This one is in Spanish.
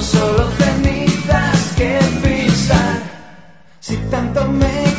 solo cenizas que pisar. Si tanto me